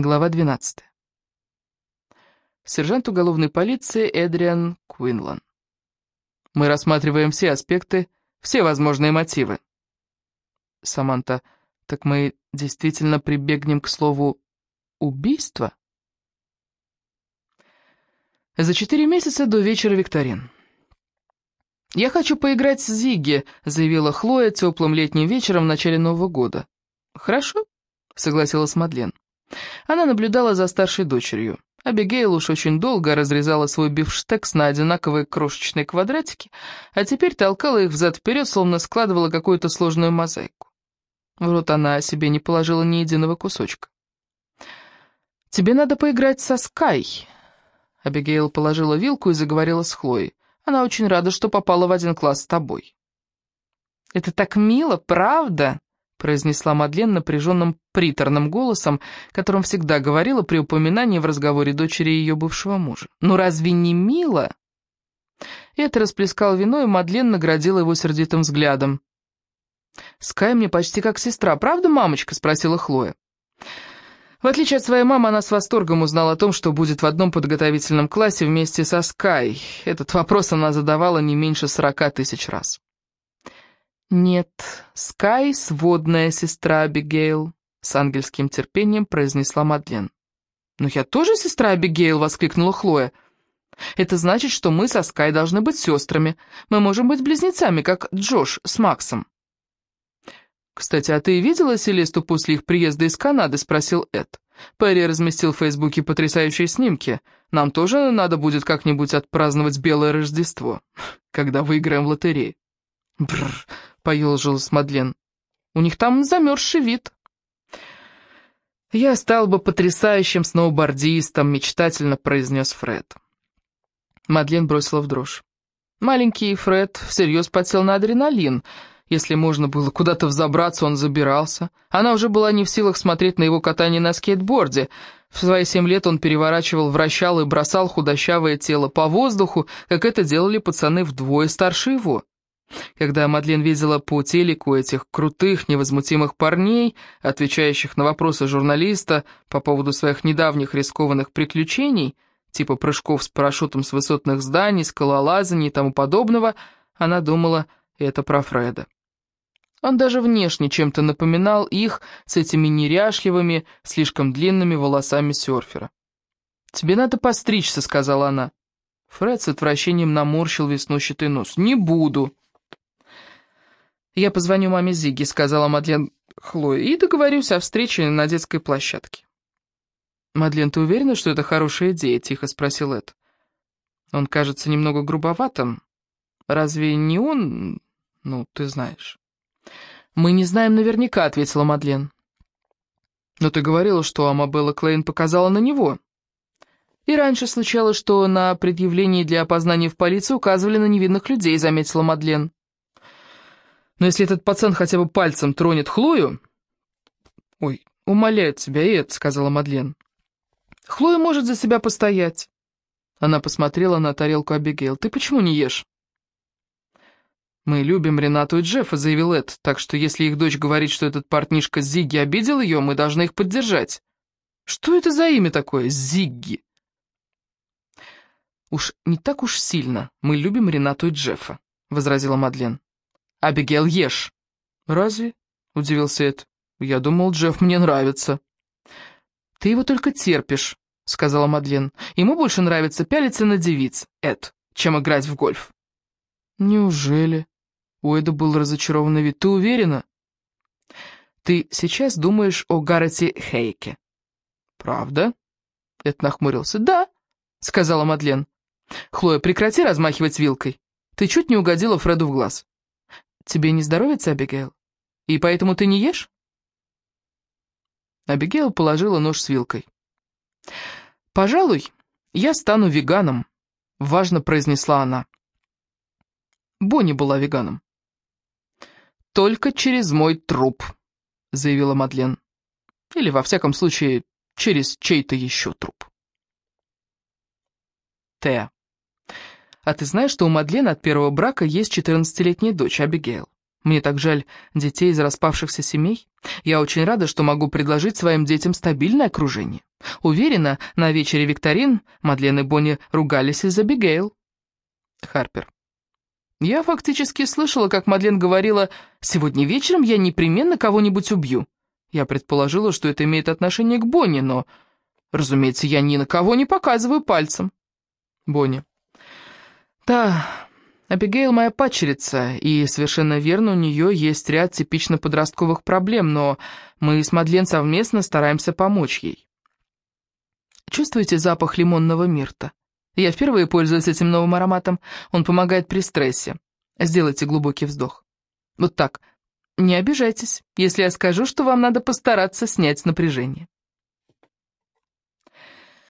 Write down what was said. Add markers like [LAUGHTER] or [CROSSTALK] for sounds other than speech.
Глава 12. Сержант уголовной полиции Эдриан Куинлан. Мы рассматриваем все аспекты, все возможные мотивы. Саманта, так мы действительно прибегнем к слову «убийство»? За четыре месяца до вечера викторин. «Я хочу поиграть с Зигги», — заявила Хлоя теплым летним вечером в начале Нового года. «Хорошо», — согласилась Мадлен. Она наблюдала за старшей дочерью. Абигейл уж очень долго разрезала свой бифштекс на одинаковые крошечные квадратики, а теперь толкала их взад-вперед, словно складывала какую-то сложную мозаику. В рот она себе не положила ни единого кусочка. «Тебе надо поиграть со Скай», — Абигейл положила вилку и заговорила с Хлоей. «Она очень рада, что попала в один класс с тобой». «Это так мило, правда?» Произнесла Мадлен напряженным приторным голосом, которым всегда говорила при упоминании в разговоре дочери ее бывшего мужа. «Ну разве не мило?» Это расплескал вино, и Мадлен наградила его сердитым взглядом. «Скай мне почти как сестра, правда, мамочка?» — спросила Хлоя. В отличие от своей мамы, она с восторгом узнала о том, что будет в одном подготовительном классе вместе со Скай. Этот вопрос она задавала не меньше сорока тысяч раз. «Нет, Скай — сводная сестра Абигейл», — с ангельским терпением произнесла Мадлен. «Но я тоже сестра Абигейл!» — воскликнула Хлоя. «Это значит, что мы со Скай должны быть сестрами. Мы можем быть близнецами, как Джош с Максом». «Кстати, а ты видела Селесту после их приезда из Канады?» — спросил Эд. Перри разместил в Фейсбуке потрясающие снимки. Нам тоже надо будет как-нибудь отпраздновать Белое Рождество, [LAUGHS] когда выиграем в лотерею. Бррр, поежилась Мадлен. «У них там замерзший вид». «Я стал бы потрясающим сноубордистом», — мечтательно произнес Фред. Мадлен бросила в дрожь. Маленький Фред всерьез подсел на адреналин. Если можно было куда-то взобраться, он забирался. Она уже была не в силах смотреть на его катание на скейтборде. В свои семь лет он переворачивал, вращал и бросал худощавое тело по воздуху, как это делали пацаны вдвое старше его. Когда Мадлен видела по телеку этих крутых, невозмутимых парней, отвечающих на вопросы журналиста по поводу своих недавних рискованных приключений, типа прыжков с парашютом с высотных зданий, скалолазаний и тому подобного, она думала, это про Фреда. Он даже внешне чем-то напоминал их с этими неряшливыми, слишком длинными волосами серфера. «Тебе надо постричься», — сказала она. Фред с отвращением наморщил веснущатый нос. «Не буду». «Я позвоню маме Зиги», — сказала Мадлен Хлое, «и договорюсь о встрече на детской площадке». «Мадлен, ты уверена, что это хорошая идея?» — тихо спросил Эд. «Он кажется немного грубоватым. Разве не он? Ну, ты знаешь». «Мы не знаем наверняка», — ответила Мадлен. «Но ты говорила, что Амабелла Клейн показала на него». «И раньше случалось, что на предъявлении для опознания в полиции указывали на невинных людей», — заметила Мадлен. Но если этот пацан хотя бы пальцем тронет Хлою... Ой, умоляю тебя, Эд, сказала Мадлен. Хлоя может за себя постоять. Она посмотрела на тарелку Абигейл. Ты почему не ешь? «Мы любим Ренату и Джеффа», — заявил Эд, «так что если их дочь говорит, что этот партнишка Зигги обидел ее, мы должны их поддержать». «Что это за имя такое, Зигги?» «Уж не так уж сильно мы любим Ренату и Джеффа», — возразила Мадлен. «Абигейл, ешь!» «Разве?» — удивился Эд. «Я думал, Джефф мне нравится». «Ты его только терпишь», — сказала Мадлен. «Ему больше нравится пялиться на девиц, Эд, чем играть в гольф». «Неужели?» У Эда был разочарованный вид. «Ты уверена?» «Ты сейчас думаешь о Гаррете Хейке». «Правда?» Эд нахмурился. «Да», — сказала Мадлен. «Хлоя, прекрати размахивать вилкой. Ты чуть не угодила Фреду в глаз». «Тебе не здоровится, Абигейл? И поэтому ты не ешь?» Абигейл положила нож с вилкой. «Пожалуй, я стану веганом», — важно произнесла она. Бонни была веганом. «Только через мой труп», — заявила Мадлен. «Или, во всяком случае, через чей-то еще труп». Теа. А ты знаешь, что у Мадлен от первого брака есть 14-летняя дочь, Абигейл? Мне так жаль детей из распавшихся семей. Я очень рада, что могу предложить своим детям стабильное окружение. Уверена, на вечере викторин Мадлен и Бонни ругались из-за Абигейл. Харпер. Я фактически слышала, как Мадлен говорила, «Сегодня вечером я непременно кого-нибудь убью». Я предположила, что это имеет отношение к Бонни, но, разумеется, я ни на кого не показываю пальцем. Бонни. Да, Абигейл моя падчерица, и совершенно верно, у нее есть ряд типично подростковых проблем, но мы с Мадлен совместно стараемся помочь ей. Чувствуете запах лимонного мирта? Я впервые пользуюсь этим новым ароматом. Он помогает при стрессе. Сделайте глубокий вздох. Вот так. Не обижайтесь, если я скажу, что вам надо постараться снять напряжение.